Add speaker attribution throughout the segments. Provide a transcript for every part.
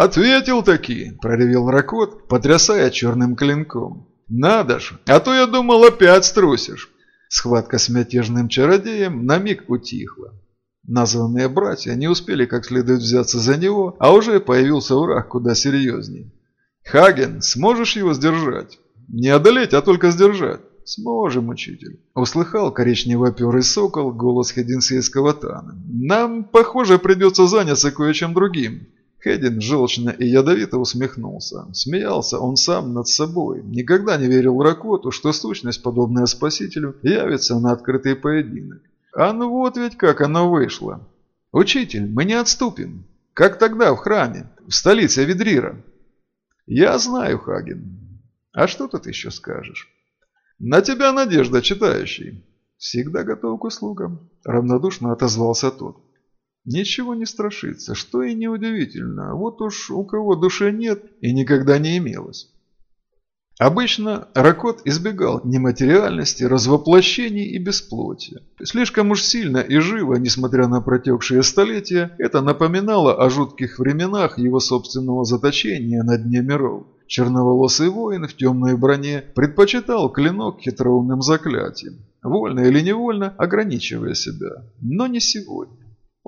Speaker 1: «Ответил таки!» – проревел Ракот, потрясая черным клинком. «Надо ж! А то я думал, опять струсишь!» Схватка с мятежным чародеем на миг утихла. Названные братья не успели как следует взяться за него, а уже появился враг куда серьезней. «Хаген, сможешь его сдержать?» «Не одолеть, а только сдержать». «Сможем, учитель», – услыхал коричнево-перый сокол голос хединсейского тана. «Нам, похоже, придется заняться кое-чем другим». Хедин желчно и ядовито усмехнулся. Смеялся он сам над собой. Никогда не верил Ракоту, что сущность, подобная Спасителю, явится на открытый поединок. А ну вот ведь как оно вышло. «Учитель, мы не отступим. Как тогда в храме, в столице Ведрира?» «Я знаю, Хаген. А что тут еще скажешь?» «На тебя надежда, читающий». «Всегда готов к услугам», – равнодушно отозвался тот. Ничего не страшится, что и неудивительно. Вот уж у кого души нет и никогда не имелось. Обычно Ракот избегал нематериальности, развоплощений и бесплотия. Слишком уж сильно и живо, несмотря на протекшие столетия, это напоминало о жутких временах его собственного заточения на дне миров. Черноволосый воин в темной броне предпочитал клинок хитроумным заклятием, вольно или невольно ограничивая себя. Но не сегодня.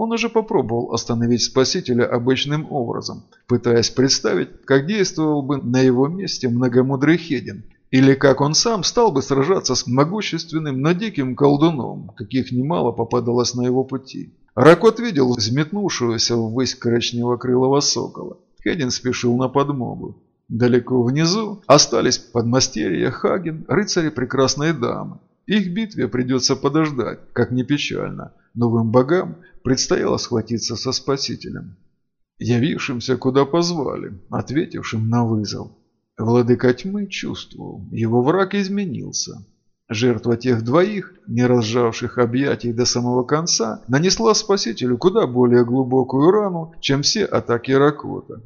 Speaker 1: Он уже попробовал остановить Спасителя обычным образом, пытаясь представить, как действовал бы на его месте многомудрый Хедин, или как он сам стал бы сражаться с могущественным, но диким колдуном, каких немало попадалось на его пути. Ракот видел взметнувшегося ввысь коричнево-крылого сокола. Хедин спешил на подмогу. Далеко внизу остались подмастерья Хаген, рыцари прекрасной дамы. Их битве придется подождать, как ни печально. Новым богам предстояло схватиться со Спасителем, явившимся куда позвали, ответившим на вызов. Владыка тьмы чувствовал, его враг изменился. Жертва тех двоих, не разжавших объятий до самого конца, нанесла Спасителю куда более глубокую рану, чем все атаки Ракота.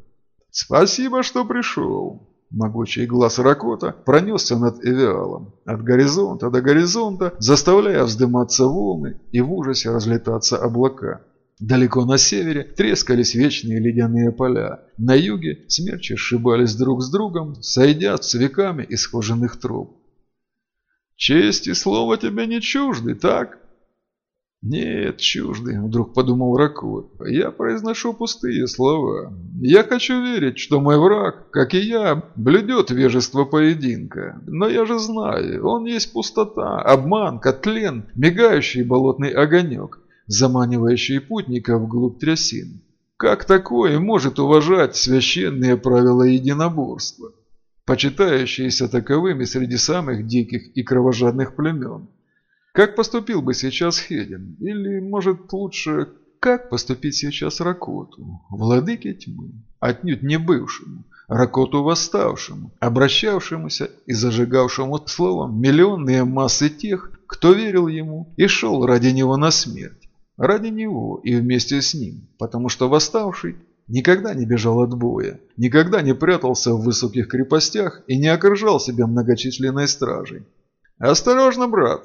Speaker 1: «Спасибо, что пришел!» Могучий глаз Ракота пронесся над Эвиалом, от горизонта до горизонта, заставляя вздыматься волны и в ужасе разлетаться облака. Далеко на севере трескались вечные ледяные поля. На юге смерчи сшибались друг с другом, сойдя с веками исхоженных труб. «Честь и слово тебе не чужды, так?» «Нет, чужды», — вдруг подумал Ракут. «Я произношу пустые слова. Я хочу верить, что мой враг, как и я, блюдет вежество поединка. Но я же знаю, он есть пустота, обман, котлен, мигающий болотный огонек, заманивающий путника вглубь трясин. Как такое может уважать священные правила единоборства, почитающиеся таковыми среди самых диких и кровожадных племен?» Как поступил бы сейчас Хедин? Или, может, лучше, как поступить сейчас Ракоту, владыке тьмы, отнюдь не бывшему, Ракоту восставшему, обращавшемуся и зажигавшему словом миллионные массы тех, кто верил ему и шел ради него на смерть, ради него и вместе с ним, потому что восставший никогда не бежал от боя, никогда не прятался в высоких крепостях и не окружал себя многочисленной стражей. «Осторожно, брат!»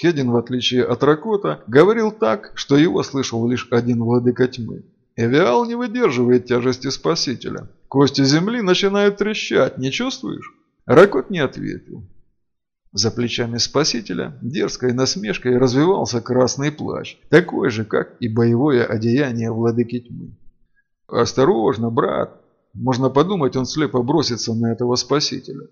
Speaker 1: Хедин, в отличие от Ракота, говорил так, что его слышал лишь один владыка тьмы. Эвиал не выдерживает тяжести Спасителя. Кости земли начинают трещать, не чувствуешь? Ракот не ответил. За плечами Спасителя дерзкой насмешкой развивался красный плащ, такой же, как и боевое одеяние владыки тьмы. «Осторожно, брат!» Можно подумать, он слепо бросится на этого Спасителя.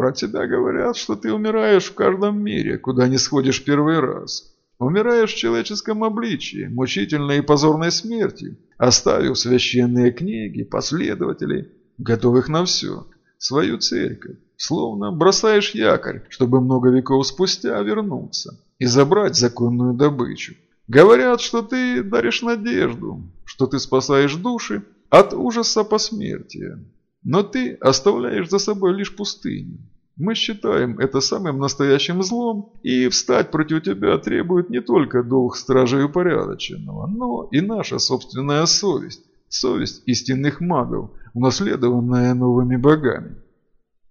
Speaker 1: Про тебя говорят, что ты умираешь в каждом мире, куда не сходишь первый раз. Умираешь в человеческом обличии, мучительной и позорной смерти, оставив священные книги, последователей, готовых на все, свою церковь. Словно бросаешь якорь, чтобы много веков спустя вернуться и забрать законную добычу. Говорят, что ты даришь надежду, что ты спасаешь души от ужаса посмертия. Но ты оставляешь за собой лишь пустыню. Мы считаем это самым настоящим злом, и встать против тебя требует не только долг стражей упорядоченного, но и наша собственная совесть, совесть истинных магов, унаследованная новыми богами.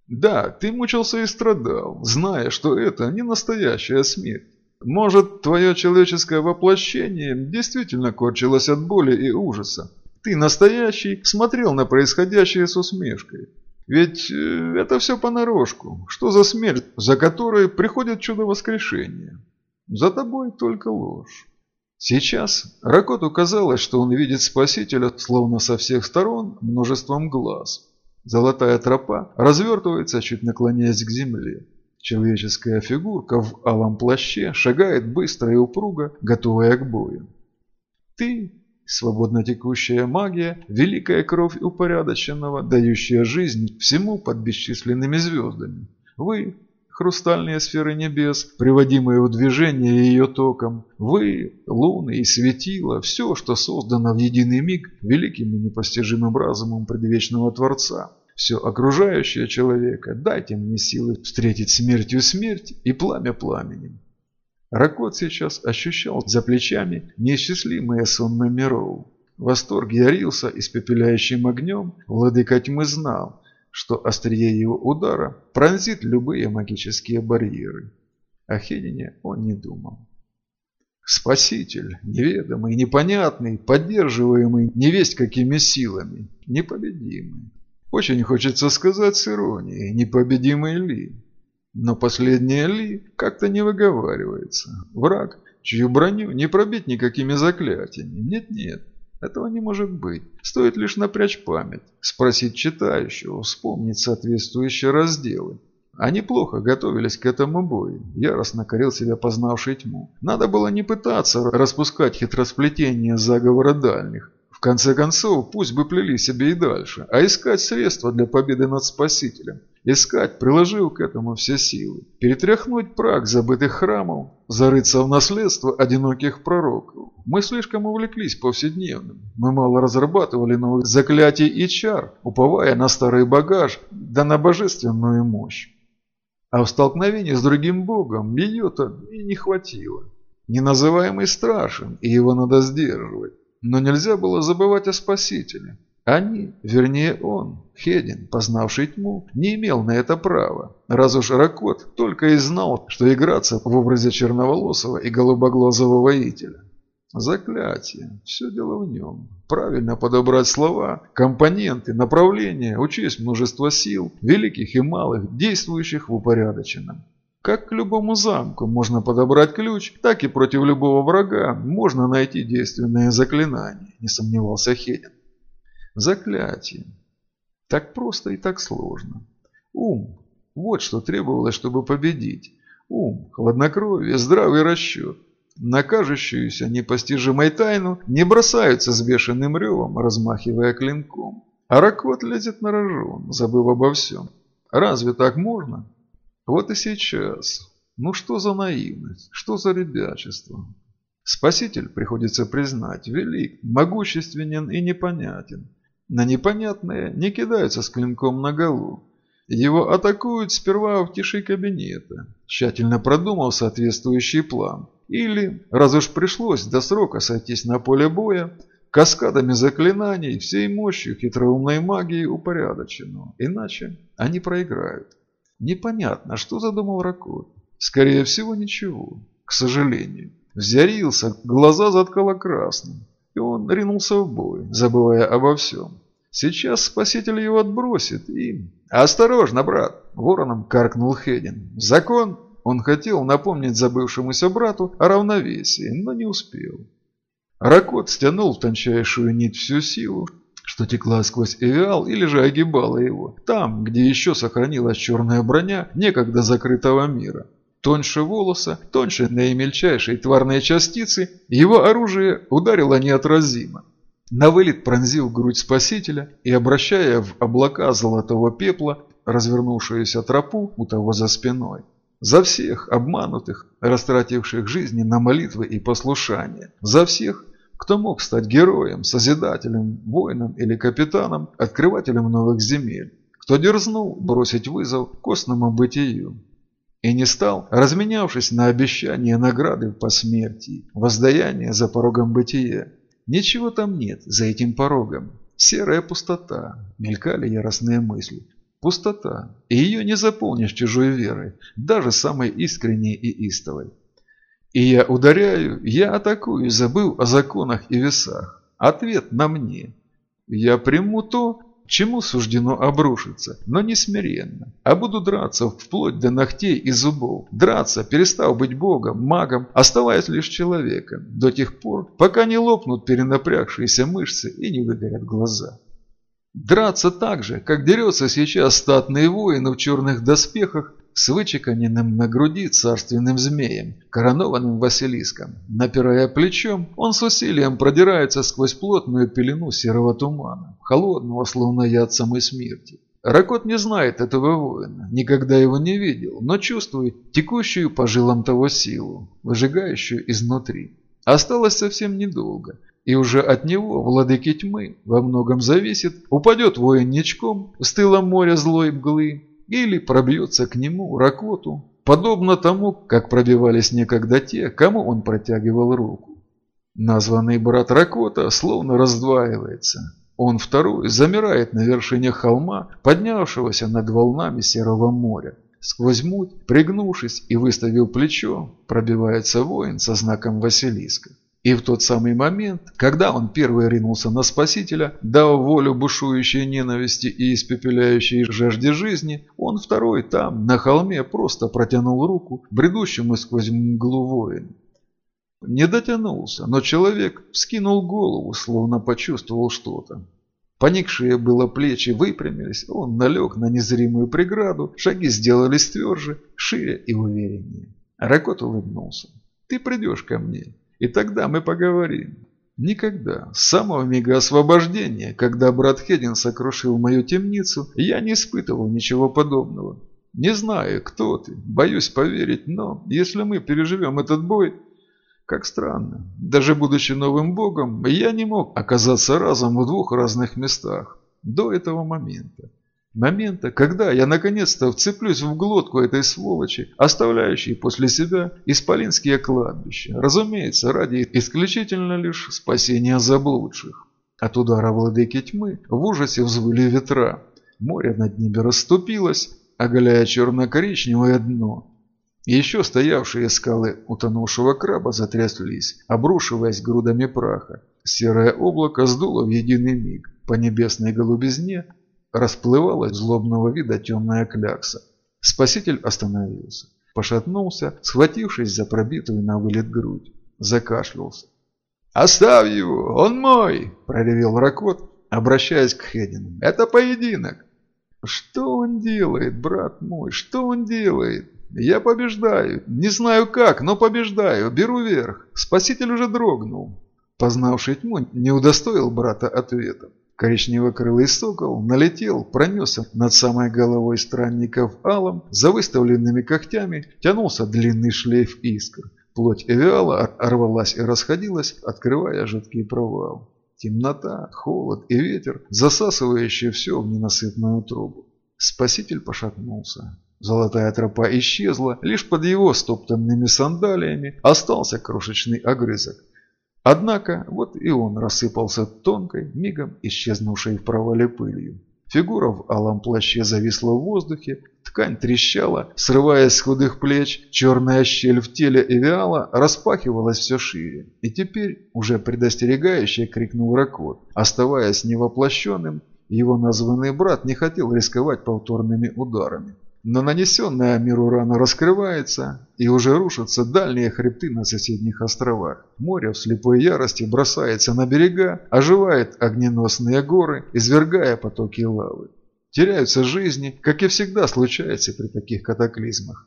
Speaker 1: Да, ты мучился и страдал, зная, что это не настоящая смерть. Может, твое человеческое воплощение действительно корчилось от боли и ужаса, Ты настоящий смотрел на происходящее с усмешкой. Ведь э, это все понарошку. Что за смерть, за которой приходит чудо воскрешения? За тобой только ложь. Сейчас Ракоту казалось, что он видит Спасителя словно со всех сторон множеством глаз. Золотая тропа развертывается, чуть наклоняясь к земле. Человеческая фигурка в алом плаще шагает быстро и упруго, готовая к бою. Ты – свободно текущая магия, великая кровь упорядоченного, дающая жизнь всему под бесчисленными звездами. Вы хрустальные сферы небес, приводимые в движение ее током. Вы, луны и светила, все, что создано в единый миг великим и непостижимым разумом предвечного Творца. Все окружающее человека, дайте мне силы встретить смертью смерть и пламя пламенем. Ракот сейчас ощущал за плечами неисчислимые сонмы миров. Восторг ярился испепеляющим огнем, владыка тьмы знал, что острие его удара пронзит любые магические барьеры. О Хедине он не думал. Спаситель, неведомый, непонятный, поддерживаемый невесть какими силами, непобедимый. Очень хочется сказать с иронией, непобедимый Ли. Но последнее Ли как-то не выговаривается. Враг, чью броню не пробить никакими заклятиями. Нет-нет, этого не может быть. Стоит лишь напрячь память, спросить читающего, вспомнить соответствующие разделы. Они плохо готовились к этому бою. Яростно корил себя познавший тьму. Надо было не пытаться распускать хитросплетение заговора дальних. В конце концов, пусть бы плели себе и дальше, а искать средства для победы над Спасителем. Искать, приложив к этому все силы. Перетряхнуть прах забытых храмов, зарыться в наследство одиноких пророков. Мы слишком увлеклись повседневным. Мы мало разрабатывали новых заклятий и чар, уповая на старый багаж, да на божественную мощь. А в столкновении с другим богом ее-то и не хватило. Неназываемый страшен, и его надо сдерживать. Но нельзя было забывать о Спасителе. Они, вернее он, Хедин, познавший тьму, не имел на это права. Раз уж Ракот только и знал, что играться в образе черноволосого и голубоглазого воителя. Заклятие. Все дело в нем. Правильно подобрать слова, компоненты, направления, учесть множество сил, великих и малых, действующих в упорядоченном. Как к любому замку можно подобрать ключ, так и против любого врага можно найти действенное заклинание, не сомневался Хедин. Заклятие. Так просто и так сложно. Ум. Вот что требовалось, чтобы победить. Ум, хладнокровие, здравый расчет. На кажущуюся непостижимой тайну не бросаются с бешеным ревом, размахивая клинком. А Ракот лезет на рожон, забыв обо всем. Разве так можно? Вот и сейчас. Ну что за наивность, что за ребячество? Спаситель, приходится признать, велик, могущественен и непонятен. На непонятное не кидаются с клинком на голову. Его атакуют сперва в тиши кабинета, тщательно продумав соответствующий план. Или, раз уж пришлось до срока сойтись на поле боя, каскадами заклинаний, всей мощью хитроумной магии упорядоченного. Иначе они проиграют. Непонятно, что задумал Ракот. Скорее всего, ничего. К сожалению. Взярился, глаза заткало красным. И он ринулся в бой, забывая обо всем. Сейчас спаситель его отбросит и... «Осторожно, брат!» – вороном каркнул Хедин. «Закон!» Он хотел напомнить забывшемуся брату о равновесии, но не успел. Ракот стянул в тончайшую нить всю силу, что текла сквозь Эвиал или же огибала его, там, где еще сохранилась черная броня некогда закрытого мира. Тоньше волоса, тоньше наимельчайшей тварной частицы, его оружие ударило неотразимо. На вылет пронзил грудь спасителя и, обращая в облака золотого пепла развернувшуюся тропу у того за спиной. За всех обманутых, растративших жизни на молитвы и послушание. За всех, кто мог стать героем, созидателем, воином или капитаном, открывателем новых земель? Кто дерзнул бросить вызов костному бытию? И не стал, разменявшись на обещание награды по смерти, воздаяние за порогом бытия. Ничего там нет за этим порогом. Серая пустота, мелькали яростные мысли. Пустота, и ее не заполнишь чужой верой, даже самой искренней и истовой. И я ударяю, я атакую, забыл о законах и весах. Ответ на мне. Я приму то, чему суждено обрушиться, но не смиренно, а буду драться вплоть до ногтей и зубов, драться, перестав быть богом, магом, оставаясь лишь человеком, до тех пор, пока не лопнут перенапрягшиеся мышцы и не выгорят глаза. Драться так же, как дерется сейчас статный воин в черных доспехах с вычеканенным на груди царственным змеем, коронованным Василиском. Напирая плечом, он с усилием продирается сквозь плотную пелену серого тумана, холодного, словно яд самой смерти. Ракот не знает этого воина, никогда его не видел, но чувствует текущую по жилам того силу, выжигающую изнутри. Осталось совсем недолго, и уже от него, владыки тьмы, во многом зависит, упадет воин ничком с тыла моря злой мглы, или пробьется к нему, Ракоту, подобно тому, как пробивались некогда те, кому он протягивал руку. Названный брат Ракота словно раздваивается. Он второй замирает на вершине холма, поднявшегося над волнами Серого моря. Сквозь муть, пригнувшись и выставив плечо, пробивается воин со знаком Василиска. И в тот самый момент, когда он первый ринулся на Спасителя, дав волю бушующей ненависти и испепеляющей жажде жизни, он второй там, на холме, просто протянул руку бредущему сквозь мглу воину. Не дотянулся, но человек вскинул голову, словно почувствовал что-то. Поникшие было плечи выпрямились, он налег на незримую преграду, шаги сделались тверже, шире и увереннее. Ракот улыбнулся. «Ты придешь ко мне, и тогда мы поговорим. Никогда, с самого мига освобождения, когда брат Хедин сокрушил мою темницу, я не испытывал ничего подобного. Не знаю, кто ты, боюсь поверить, но если мы переживем этот бой, как странно, даже будучи новым богом, я не мог оказаться разом в двух разных местах до этого момента. Момента, когда я наконец-то вцеплюсь в глотку этой сволочи, оставляющей после себя исполинские кладбища, разумеется, ради исключительно лишь спасения заблудших. От удара владыки тьмы в ужасе взвыли ветра. Море над ними расступилось, оголяя черно-коричневое дно. еще стоявшие скалы утонувшего краба затряслись, обрушиваясь грудами праха. Серое облако сдуло в единый миг. По небесной голубизне расплывалась злобного вида темная клякса. Спаситель остановился, пошатнулся, схватившись за пробитую на вылет грудь, закашлялся. «Оставь его, он мой!» – проревел Ракот, обращаясь к Хедину. «Это поединок!» «Что он делает, брат мой, что он делает?» «Я побеждаю. Не знаю как, но побеждаю. Беру верх. Спаситель уже дрогнул». Познавший тьму не удостоил брата ответом. Коричнево-крылый сокол налетел, пронесся над самой головой странников алом, за выставленными когтями тянулся длинный шлейф искр. Плоть Эвиала рвалась и расходилась, открывая жуткий провал. Темнота, холод и ветер, засасывающие все в ненасытную трубу. Спаситель пошатнулся. Золотая тропа исчезла, лишь под его стоптанными сандалиями остался крошечный огрызок. Однако вот и он рассыпался тонкой, мигом исчезнувшей в провале пылью. Фигура в алом плаще зависла в воздухе, ткань трещала, срываясь с худых плеч, черная щель в теле Эвиала распахивалась все шире. И теперь, уже предостерегающе, крикнул Ракот. Оставаясь невоплощенным, его названный брат не хотел рисковать повторными ударами. Но нанесенная миру рана раскрывается, и уже рушатся дальние хребты на соседних островах. Море в слепой ярости бросается на берега, оживает огненосные горы, извергая потоки лавы. Теряются жизни, как и всегда случается при таких катаклизмах.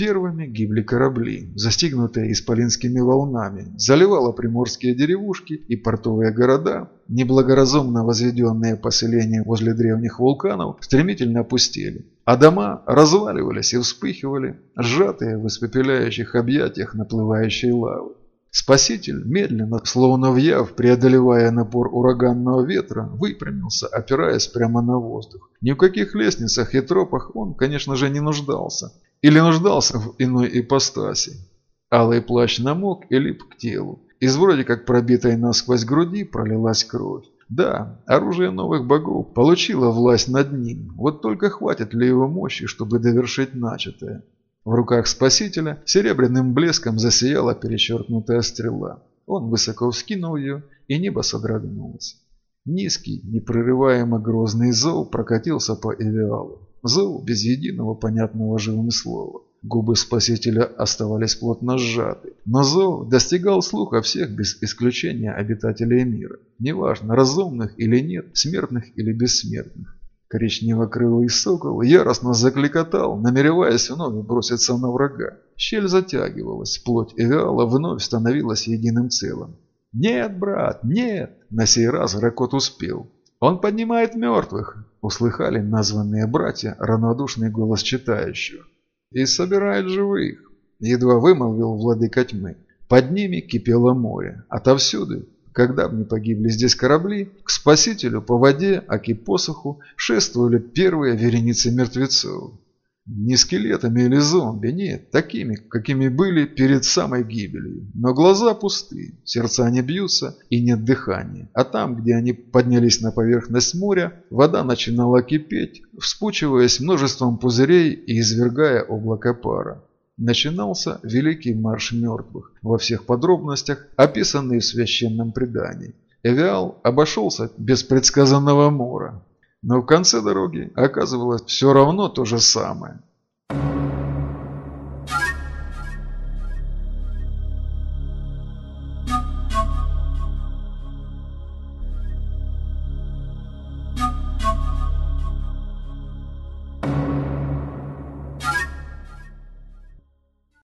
Speaker 1: Первыми гибли корабли, застигнутые исполинскими волнами, заливало приморские деревушки и портовые города, неблагоразумно возведенные поселения возле древних вулканов стремительно опустели, а дома разваливались и вспыхивали, сжатые в испепеляющих объятиях наплывающей лавы. Спаситель, медленно, словно вяв, преодолевая напор ураганного ветра, выпрямился, опираясь прямо на воздух. Ни в каких лестницах и тропах он, конечно же, не нуждался. Или нуждался в иной ипостаси. Алый плащ намок и лип к телу. Из вроде как пробитой насквозь груди пролилась кровь. Да, оружие новых богов получило власть над ним. Вот только хватит ли его мощи, чтобы довершить начатое? В руках спасителя серебряным блеском засияла перечеркнутая стрела. Он высоко вскинул ее, и небо содрогнулось. Низкий, непрерываемо грозный зов прокатился по Эвиалу. Зов без единого понятного живым слова. Губы спасителя оставались плотно сжаты. Но зов достигал слуха всех без исключения обитателей мира. Неважно, разумных или нет, смертных или бессмертных. Коричнево-крылый сокол яростно закликотал, намереваясь вновь броситься на врага. Щель затягивалась, плоть Эвиала вновь становилась единым целым. «Нет, брат, нет!» На сей раз Ракот успел. «Он поднимает мертвых!» Услыхали названные братья равнодушный голос читающего. «И собирает живых!» Едва вымолвил владыка тьмы. Под ними кипело море. Отовсюду когда бы не погибли здесь корабли, к спасителю по воде, аки посоху, шествовали первые вереницы мертвецов. Не скелетами или зомби, нет, такими, какими были перед самой гибелью. Но глаза пусты, сердца не бьются и нет дыхания. А там, где они поднялись на поверхность моря, вода начинала кипеть, вспучиваясь множеством пузырей и извергая облако пара начинался Великий Марш Мертвых, во всех подробностях описанный в священном предании. Эвиал обошелся без предсказанного мора, но в конце дороги оказывалось все равно то же самое.